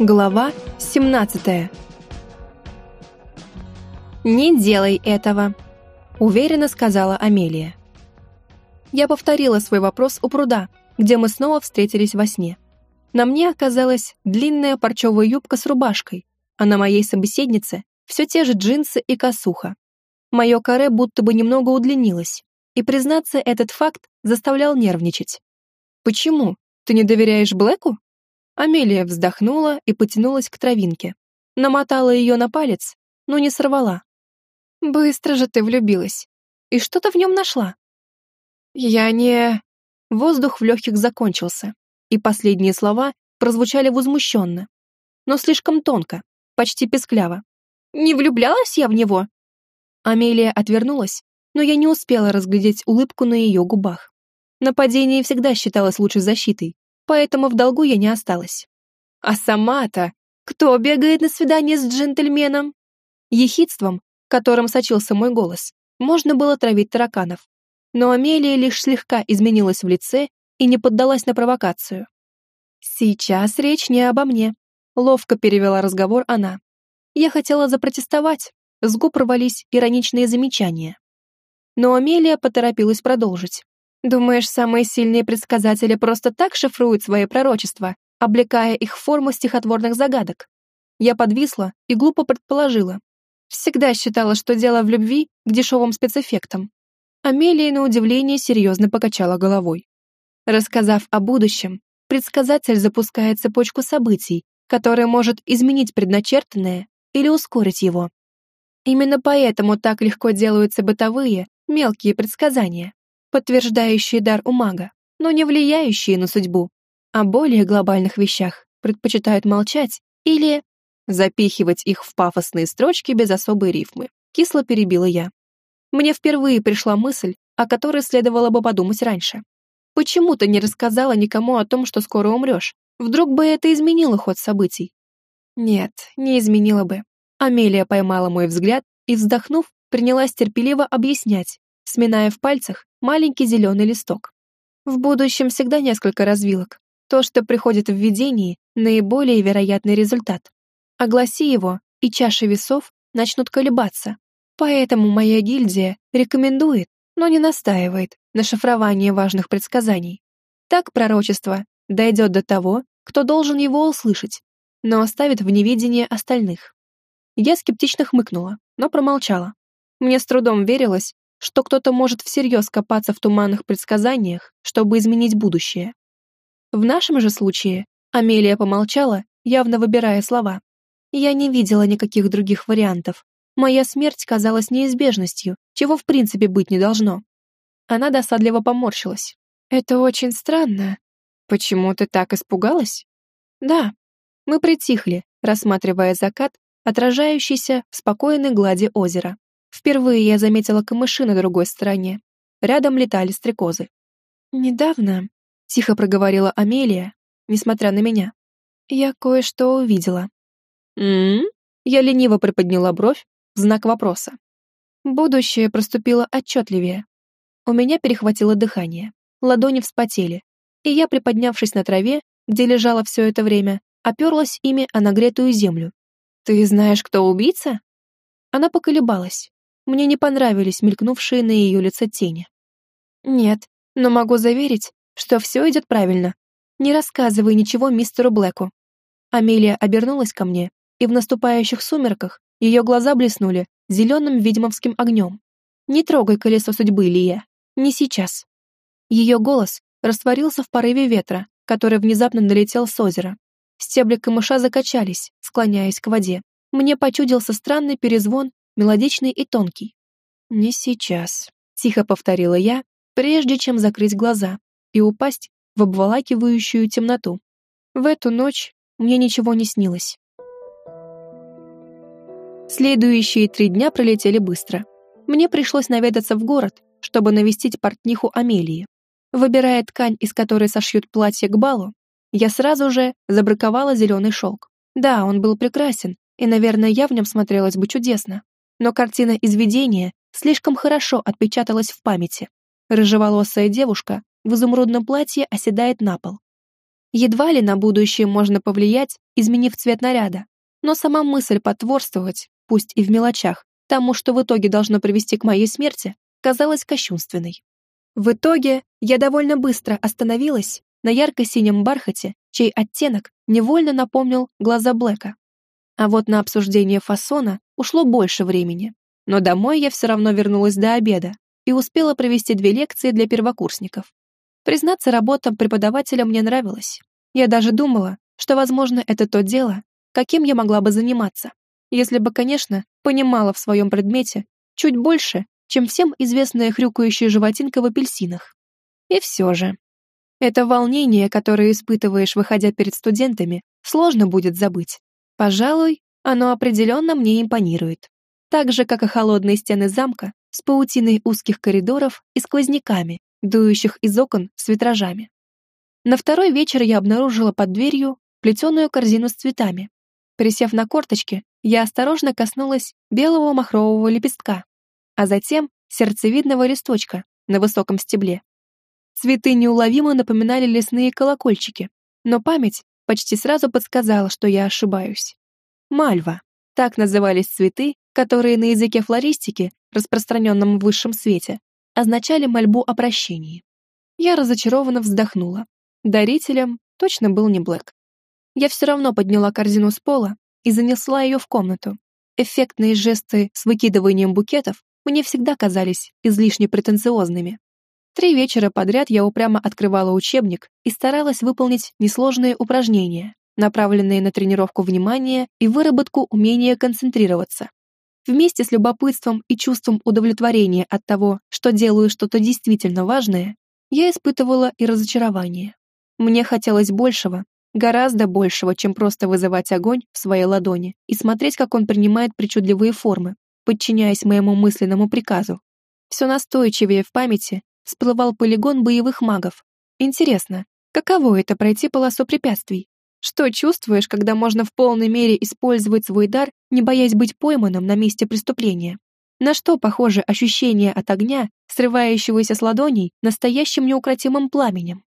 Глава 17 «Не делай этого», — уверенно сказала Амелия. Я повторила свой вопрос у пруда, где мы снова встретились во сне. На мне оказалась длинная парчевая юбка с рубашкой, а на моей собеседнице все те же джинсы и косуха. Мое каре будто бы немного удлинилось, и, признаться, этот факт заставлял нервничать. «Почему? Ты не доверяешь Блэку?» Амелия вздохнула и потянулась к травинке. Намотала ее на палец, но не сорвала. «Быстро же ты влюбилась. И что ты в нем нашла?» «Я не...» Воздух в легких закончился, и последние слова прозвучали возмущенно, но слишком тонко, почти пескляво. «Не влюблялась я в него?» Амелия отвернулась, но я не успела разглядеть улыбку на ее губах. Нападение всегда считалось лучшей защитой, поэтому в долгу я не осталась. А сама-то, кто бегает на свидание с джентльменом? Ехидством, которым сочился мой голос, можно было травить тараканов. Но Амелия лишь слегка изменилась в лице и не поддалась на провокацию. «Сейчас речь не обо мне», — ловко перевела разговор она. Я хотела запротестовать, с губ рвались ироничные замечания. Но Амелия поторопилась продолжить. Думаешь, самые сильные предсказатели просто так шифруют свои пророчества, облекая их в форму стихотворных загадок? Я подвисла и глупо предположила. Всегда считала, что дело в любви к дешевым спецэффектам. Амелия, на удивление, серьезно покачала головой. Рассказав о будущем, предсказатель запускает цепочку событий, которая может изменить предначертанное или ускорить его. Именно поэтому так легко делаются бытовые, мелкие предсказания подтверждающие дар у мага, но не влияющие на судьбу. О более глобальных вещах предпочитают молчать или запихивать их в пафосные строчки без особой рифмы. Кисло перебила я. Мне впервые пришла мысль, о которой следовало бы подумать раньше. Почему ты не рассказала никому о том, что скоро умрешь? Вдруг бы это изменило ход событий? Нет, не изменило бы. Амелия поймала мой взгляд и, вздохнув, принялась терпеливо объяснять, сминая в пальцах маленький зеленый листок. В будущем всегда несколько развилок. То, что приходит в видении, наиболее вероятный результат. Огласи его, и чаши весов начнут колебаться. Поэтому моя гильдия рекомендует, но не настаивает на шифровании важных предсказаний. Так пророчество дойдет до того, кто должен его услышать, но оставит в неведении остальных. Я скептично хмыкнула, но промолчала. Мне с трудом верилось, что кто-то может всерьез копаться в туманных предсказаниях, чтобы изменить будущее. В нашем же случае Амелия помолчала, явно выбирая слова. Я не видела никаких других вариантов. Моя смерть казалась неизбежностью, чего в принципе быть не должно. Она досадливо поморщилась. «Это очень странно. Почему ты так испугалась?» «Да». Мы притихли, рассматривая закат, отражающийся в спокойной глади озера. Впервые я заметила камыши на другой стороне. Рядом летали стрекозы. «Недавно», — тихо проговорила Амелия, несмотря на меня, — «я кое-что увидела». «М-м-м?» Я лениво приподняла бровь в знак вопроса. Будущее проступило отчетливее. У меня перехватило дыхание, ладони вспотели, и я, приподнявшись на траве, где лежала все это время, оперлась ими о нагретую землю. «Ты знаешь, кто убийца?» Она поколебалась, мне не понравились мелькнувшие на ее лице тени. Нет, но могу заверить, что все идет правильно. Не рассказывай ничего мистеру Блэку. Амелия обернулась ко мне, и в наступающих сумерках ее глаза блеснули зеленым ведьмовским огнем. Не трогай колесо судьбы, Лия. Не сейчас. Ее голос растворился в порыве ветра, который внезапно налетел с озера. Стебли камыша закачались, склоняясь к воде. Мне почудился странный перезвон мелодичный и тонкий. «Не сейчас», — тихо повторила я, прежде чем закрыть глаза и упасть в обволакивающую темноту. В эту ночь мне ничего не снилось. Следующие три дня пролетели быстро. Мне пришлось наведаться в город, чтобы навестить портниху Амелии. Выбирая ткань, из которой сошьют платье к балу, я сразу же забраковала зеленый шелк. Да, он был прекрасен, и, наверное, я в нем смотрелась бы чудесно но картина из видения слишком хорошо отпечаталась в памяти. Рыжеволосая девушка в изумрудном платье оседает на пол. Едва ли на будущее можно повлиять, изменив цвет наряда, но сама мысль потворствовать, пусть и в мелочах, тому, что в итоге должно привести к моей смерти, казалась кощунственной. В итоге я довольно быстро остановилась на ярко-синем бархате, чей оттенок невольно напомнил глаза Блэка. А вот на обсуждение фасона ушло больше времени, но домой я все равно вернулась до обеда и успела провести две лекции для первокурсников. Признаться, работа преподавателя мне нравилась. Я даже думала, что, возможно, это то дело, каким я могла бы заниматься, если бы, конечно, понимала в своем предмете чуть больше, чем всем известная хрюкающая животинка в апельсинах. И все же. Это волнение, которое испытываешь, выходя перед студентами, сложно будет забыть. Пожалуй, оно определенно мне импонирует. Так же, как и холодные стены замка с паутиной узких коридоров и сквозняками, дующих из окон с витражами. На второй вечер я обнаружила под дверью плетеную корзину с цветами. Присев на корточки, я осторожно коснулась белого махрового лепестка, а затем сердцевидного листочка на высоком стебле. Цветы неуловимо напоминали лесные колокольчики, но память почти сразу подсказала, что я ошибаюсь. Мальва. Так назывались цветы, которые на языке флористики, распространенном в высшем свете, означали мольбу о прощении. Я разочарованно вздохнула. Дарителем точно был не Блэк. Я все равно подняла корзину с пола и занесла ее в комнату. Эффектные жесты с выкидыванием букетов мне всегда казались излишне претенциозными. Три вечера подряд я упрямо открывала учебник и старалась выполнить несложные упражнения, направленные на тренировку внимания и выработку умения концентрироваться. Вместе с любопытством и чувством удовлетворения от того, что делаю что-то действительно важное, я испытывала и разочарование. Мне хотелось большего, гораздо большего, чем просто вызывать огонь в своей ладони и смотреть, как он принимает причудливые формы, подчиняясь моему мысленному приказу. Все настойчивее в памяти всплывал полигон боевых магов. Интересно, каково это пройти полосу препятствий? Что чувствуешь, когда можно в полной мере использовать свой дар, не боясь быть пойманным на месте преступления? На что похоже ощущение от огня, срывающегося с ладоней настоящим неукротимым пламенем?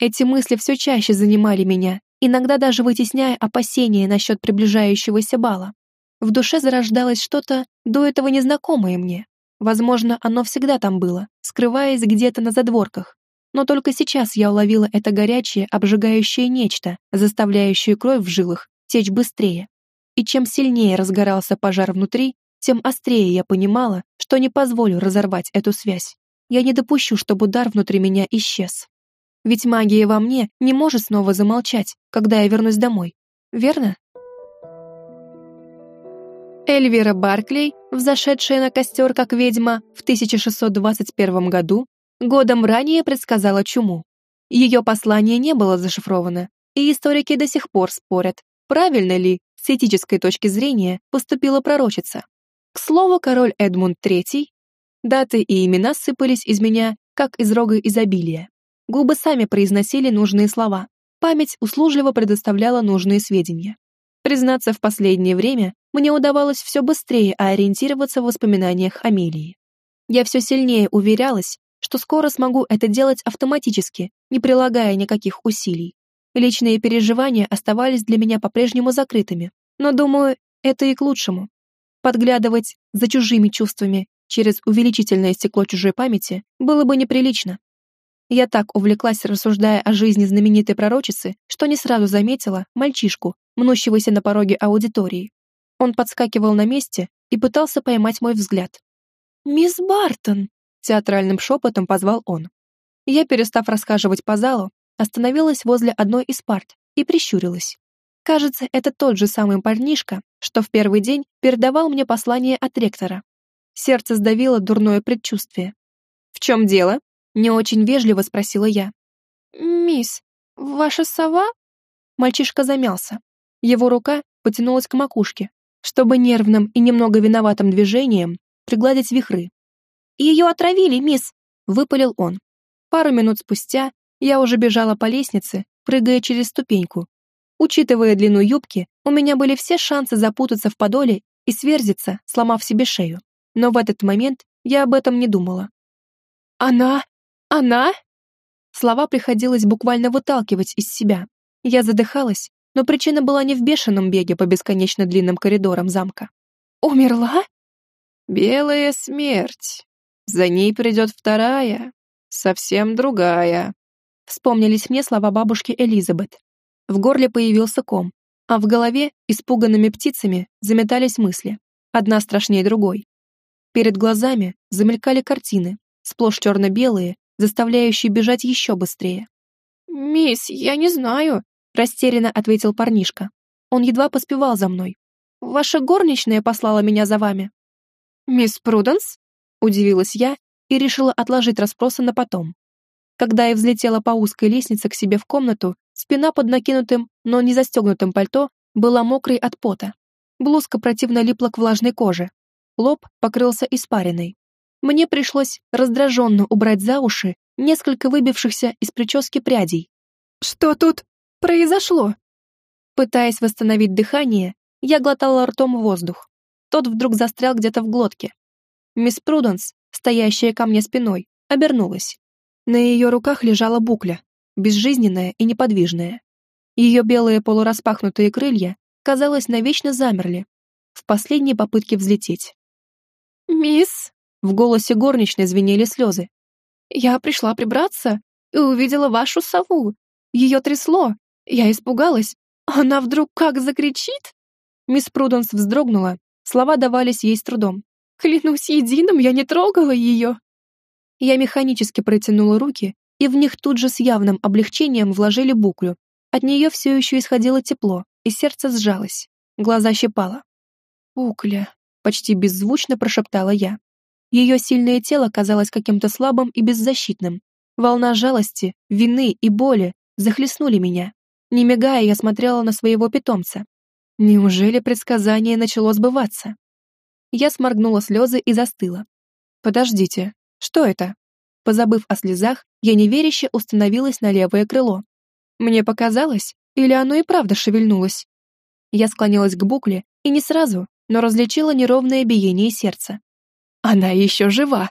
Эти мысли все чаще занимали меня, иногда даже вытесняя опасения насчет приближающегося бала. В душе зарождалось что-то до этого незнакомое мне. Возможно, оно всегда там было, скрываясь где-то на задворках, но только сейчас я уловила это горячее, обжигающее нечто, заставляющее кровь в жилах течь быстрее. И чем сильнее разгорался пожар внутри, тем острее я понимала, что не позволю разорвать эту связь. Я не допущу, чтобы удар внутри меня исчез. Ведь магия во мне не может снова замолчать, когда я вернусь домой. Верно? Эльвира Барклей, взошедшая на костер как ведьма в 1621 году, Годом ранее предсказала чуму. Ее послание не было зашифровано, и историки до сих пор спорят, правильно ли, с этической точки зрения, поступила пророчица. К слову, король Эдмунд III, даты и имена сыпались из меня, как из рога изобилия. Губы сами произносили нужные слова, память услужливо предоставляла нужные сведения. Признаться, в последнее время мне удавалось все быстрее ориентироваться в воспоминаниях Амелии. Я все сильнее уверялась, что скоро смогу это делать автоматически, не прилагая никаких усилий. Личные переживания оставались для меня по-прежнему закрытыми, но, думаю, это и к лучшему. Подглядывать за чужими чувствами через увеличительное стекло чужой памяти было бы неприлично. Я так увлеклась, рассуждая о жизни знаменитой пророчицы, что не сразу заметила мальчишку, мнущегося на пороге аудитории. Он подскакивал на месте и пытался поймать мой взгляд. «Мисс Бартон!» Театральным шепотом позвал он. Я, перестав расхаживать по залу, остановилась возле одной из парт и прищурилась. Кажется, это тот же самый парнишка, что в первый день передавал мне послание от ректора. Сердце сдавило дурное предчувствие. «В чем дело?» — не очень вежливо спросила я. «Мисс, ваша сова?» Мальчишка замялся. Его рука потянулась к макушке, чтобы нервным и немного виноватым движением пригладить вихры. «Ее отравили, мисс!» — выпалил он. Пару минут спустя я уже бежала по лестнице, прыгая через ступеньку. Учитывая длину юбки, у меня были все шансы запутаться в подоле и сверзиться, сломав себе шею. Но в этот момент я об этом не думала. «Она? Она?» Слова приходилось буквально выталкивать из себя, Я задыхалась, но причина была не в бешеном беге по бесконечно длинным коридорам замка. «Умерла?» «Белая смерть. За ней придет вторая, совсем другая», вспомнились мне слова бабушки Элизабет. В горле появился ком, а в голове испуганными птицами заметались мысли, одна страшнее другой. Перед глазами замелькали картины, сплошь черно-белые, заставляющие бежать еще быстрее. «Мисс, я не знаю», — растерянно ответил парнишка. Он едва поспевал за мной. «Ваша горничная послала меня за вами». «Мисс Пруденс?» — удивилась я и решила отложить расспросы на потом. Когда я взлетела по узкой лестнице к себе в комнату, спина под накинутым, но не застегнутым пальто была мокрой от пота. Блузка противно липла к влажной коже. Лоб покрылся испариной. Мне пришлось раздраженно убрать за уши несколько выбившихся из прически прядей. «Что тут произошло?» Пытаясь восстановить дыхание, я глотала ртом воздух. Тот вдруг застрял где-то в глотке. Мисс Пруденс, стоящая ко мне спиной, обернулась. На ее руках лежала букля, безжизненная и неподвижная. Ее белые полураспахнутые крылья, казалось, навечно замерли, в последней попытке взлететь. «Мисс!» — в голосе горничной звенели слезы. «Я пришла прибраться и увидела вашу сову. Ее трясло. Я испугалась. Она вдруг как закричит!» Мисс Пруденс вздрогнула, слова давались ей с трудом. «Клянусь единым, я не трогала ее!» Я механически протянула руки, и в них тут же с явным облегчением вложили буклю. От нее все еще исходило тепло, и сердце сжалось. Глаза щипало. «Букля», — почти беззвучно прошептала я. Ее сильное тело казалось каким-то слабым и беззащитным. Волна жалости, вины и боли захлестнули меня. Не мигая, я смотрела на своего питомца. Неужели предсказание начало сбываться? Я сморгнула слезы и застыла. «Подождите, что это? Позабыв о слезах, я неверяще установилась на левое крыло. Мне показалось, или оно и правда шевельнулось? Я склонилась к букле и не сразу, но различила неровное биение сердца. Она еще жива!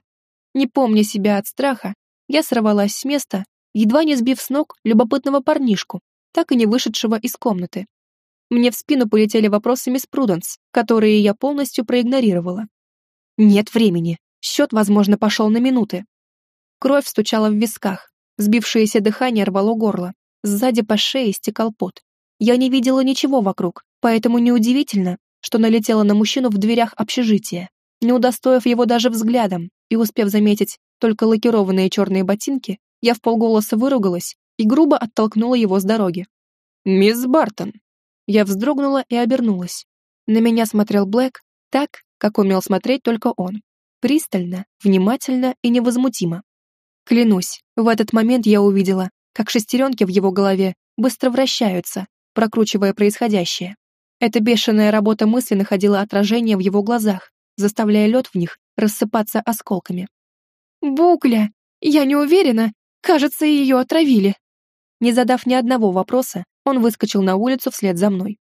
Не помня себя от страха, я сорвалась с места, едва не сбив с ног любопытного парнишку, так и не вышедшего из комнаты. Мне в спину полетели вопросы мисс Пруденс, которые я полностью проигнорировала. Нет времени. Счет, возможно, пошел на минуты. Кровь стучала в висках, сбившееся дыхание рвало горло, сзади по шее стекал пот. Я не видела ничего вокруг, поэтому неудивительно, что налетела на мужчину в дверях общежития, не удостоив его даже взглядом и успев заметить только лакированные черные ботинки, я в полголоса выругалась и грубо оттолкнула его с дороги. «Мисс Бартон!» Я вздрогнула и обернулась. На меня смотрел Блэк так, как умел смотреть только он. Пристально, внимательно и невозмутимо. Клянусь, в этот момент я увидела, как шестеренки в его голове быстро вращаются, прокручивая происходящее. Эта бешеная работа мысли находила отражение в его глазах, заставляя лед в них рассыпаться осколками. «Букля! Я не уверена. Кажется, ее отравили». Не задав ни одного вопроса, он выскочил на улицу вслед за мной.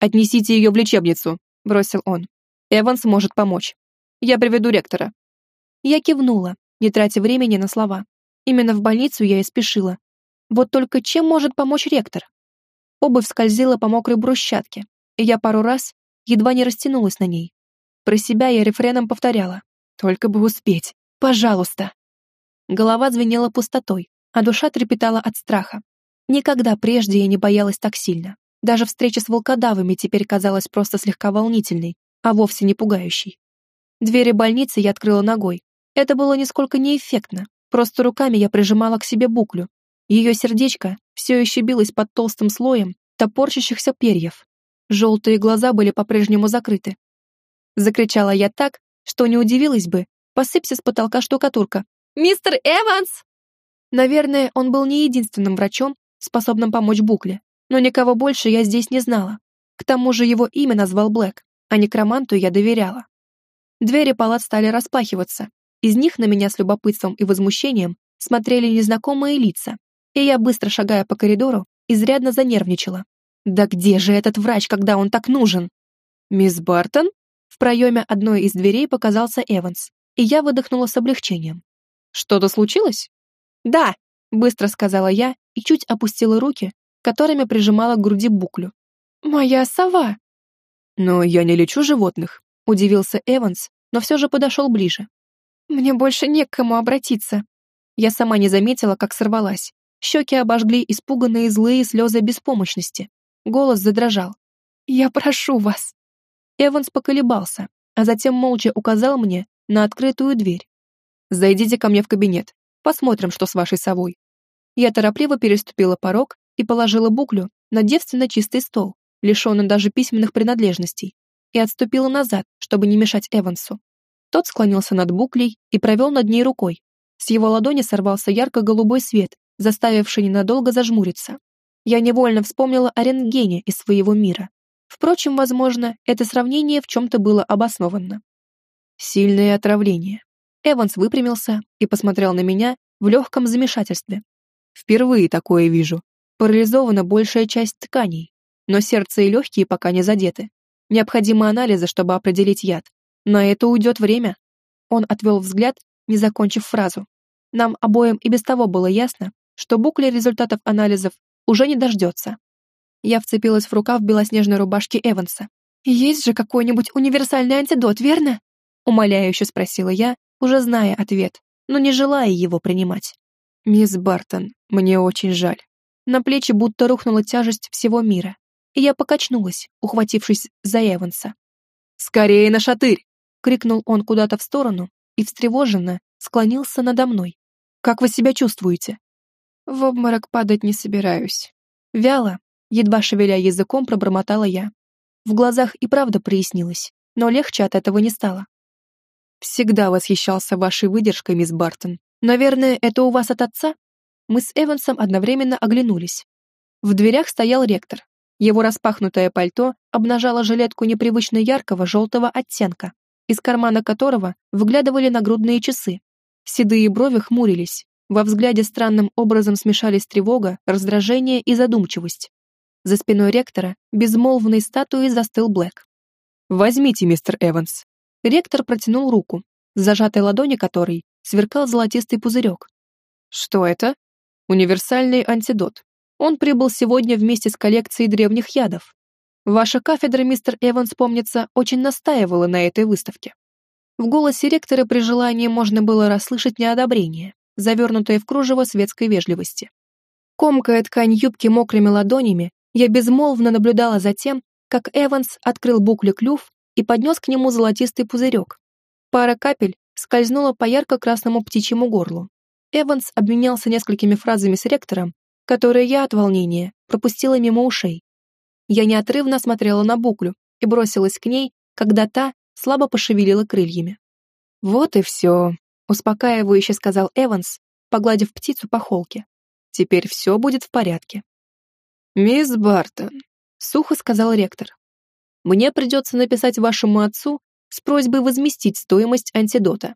«Отнесите ее в лечебницу», — бросил он. «Эванс может помочь». Я приведу ректора». Я кивнула, не тратя времени на слова. Именно в больницу я и спешила. Вот только чем может помочь ректор? Обувь скользила по мокрой брусчатке, и я пару раз едва не растянулась на ней. Про себя я рефреном повторяла. «Только бы успеть! Пожалуйста!» Голова звенела пустотой, а душа трепетала от страха. Никогда прежде я не боялась так сильно. Даже встреча с волкодавами теперь казалась просто слегка волнительной, а вовсе не пугающей. Двери больницы я открыла ногой. Это было нисколько неэффектно. Просто руками я прижимала к себе буклю. Ее сердечко все еще билось под толстым слоем топорщащихся перьев. Желтые глаза были по-прежнему закрыты. Закричала я так, что не удивилась бы, посыпься с потолка штукатурка. «Мистер Эванс!» Наверное, он был не единственным врачом, способным помочь Букле, но никого больше я здесь не знала. К тому же его имя назвал Блэк, а некроманту я доверяла. Двери палат стали распахиваться. Из них на меня с любопытством и возмущением смотрели незнакомые лица, и я, быстро шагая по коридору, изрядно занервничала. «Да где же этот врач, когда он так нужен?» «Мисс Бартон?» В проеме одной из дверей показался Эванс, и я выдохнула с облегчением. «Что-то случилось?» «Да», — быстро сказала я и чуть опустила руки, которыми прижимала к груди буклю. «Моя сова!» «Но я не лечу животных», — удивился Эванс, но все же подошел ближе. «Мне больше не к кому обратиться». Я сама не заметила, как сорвалась. Щеки обожгли испуганные злые слезы беспомощности. Голос задрожал. «Я прошу вас!» Эванс поколебался, а затем молча указал мне на открытую дверь. «Зайдите ко мне в кабинет. Посмотрим, что с вашей совой». Я торопливо переступила порог и положила буклю на девственно чистый стол, лишенный даже письменных принадлежностей, и отступила назад, чтобы не мешать Эвансу. Тот склонился над буклей и провел над ней рукой. С его ладони сорвался ярко-голубой свет, заставивший ненадолго зажмуриться. Я невольно вспомнила о рентгене из своего мира. Впрочем, возможно, это сравнение в чем-то было обосновано. Сильное отравление. Эванс выпрямился и посмотрел на меня в легком замешательстве. Впервые такое вижу. Парализована большая часть тканей, но сердце и легкие пока не задеты. Необходимы анализы, чтобы определить яд. На это уйдет время. Он отвел взгляд, не закончив фразу. Нам обоим и без того было ясно, что букля результатов анализов уже не дождется. Я вцепилась в рукав белоснежной рубашки Эванса. «Есть же какой-нибудь универсальный антидот, верно?» Умоляюще спросила я, уже зная ответ, но не желая его принимать. «Мисс Бартон, мне очень жаль». На плечи будто рухнула тяжесть всего мира, и я покачнулась, ухватившись за Эванса. «Скорее на шатырь!» — крикнул он куда-то в сторону и встревоженно склонился надо мной. «Как вы себя чувствуете?» В обморок падать не собираюсь. Вяло, едва шевеля языком, пробормотала я. В глазах и правда прояснилось, но легче от этого не стало. Всегда восхищался вашей выдержкой, мисс Бартон. Наверное, это у вас от отца? Мы с Эвансом одновременно оглянулись. В дверях стоял ректор. Его распахнутое пальто обнажало жилетку непривычно яркого желтого оттенка, из кармана которого выглядывали нагрудные часы. Седые брови хмурились, во взгляде странным образом смешались тревога, раздражение и задумчивость. За спиной ректора безмолвной статуей застыл Блэк. «Возьмите, мистер Эванс». Ректор протянул руку, зажатой ладони которой сверкал золотистый пузырек. «Что это?» «Универсальный антидот. Он прибыл сегодня вместе с коллекцией древних ядов. Ваша кафедра, мистер Эванс, помнится, очень настаивала на этой выставке». В голосе ректора при желании можно было расслышать неодобрение завернутая в кружево светской вежливости. Комкая ткань юбки мокрыми ладонями, я безмолвно наблюдала за тем, как Эванс открыл букле клюв и поднес к нему золотистый пузырек. Пара капель скользнула по ярко-красному птичьему горлу. Эванс обменялся несколькими фразами с ректором, которые я от волнения пропустила мимо ушей. Я неотрывно смотрела на буклю и бросилась к ней, когда та слабо пошевелила крыльями. Вот и все, успокаивающе сказал Эванс, погладив птицу по холке. Теперь все будет в порядке. Мисс Бартон, сухо сказал ректор. Мне придется написать вашему отцу с просьбой возместить стоимость антидота.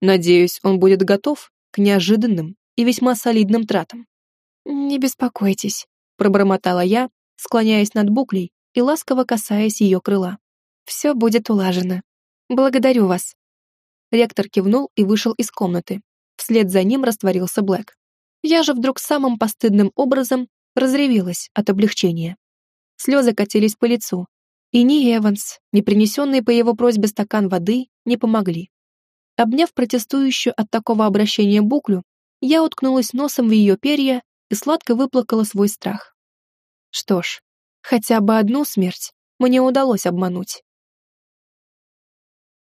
Надеюсь, он будет готов к неожиданным и весьма солидным тратам. Не беспокойтесь, пробормотала я, склоняясь над буклей и ласково касаясь ее крыла. Все будет улажено. Благодарю вас. Ректор кивнул и вышел из комнаты. Вслед за ним растворился Блэк. Я же вдруг самым постыдным образом разревелась от облегчения. Слезы катились по лицу, и ни Эванс, ни принесенный по его просьбе стакан воды не помогли. Обняв протестующую от такого обращения буклю, я уткнулась носом в ее перья и сладко выплакала свой страх. Что ж, хотя бы одну смерть мне удалось обмануть.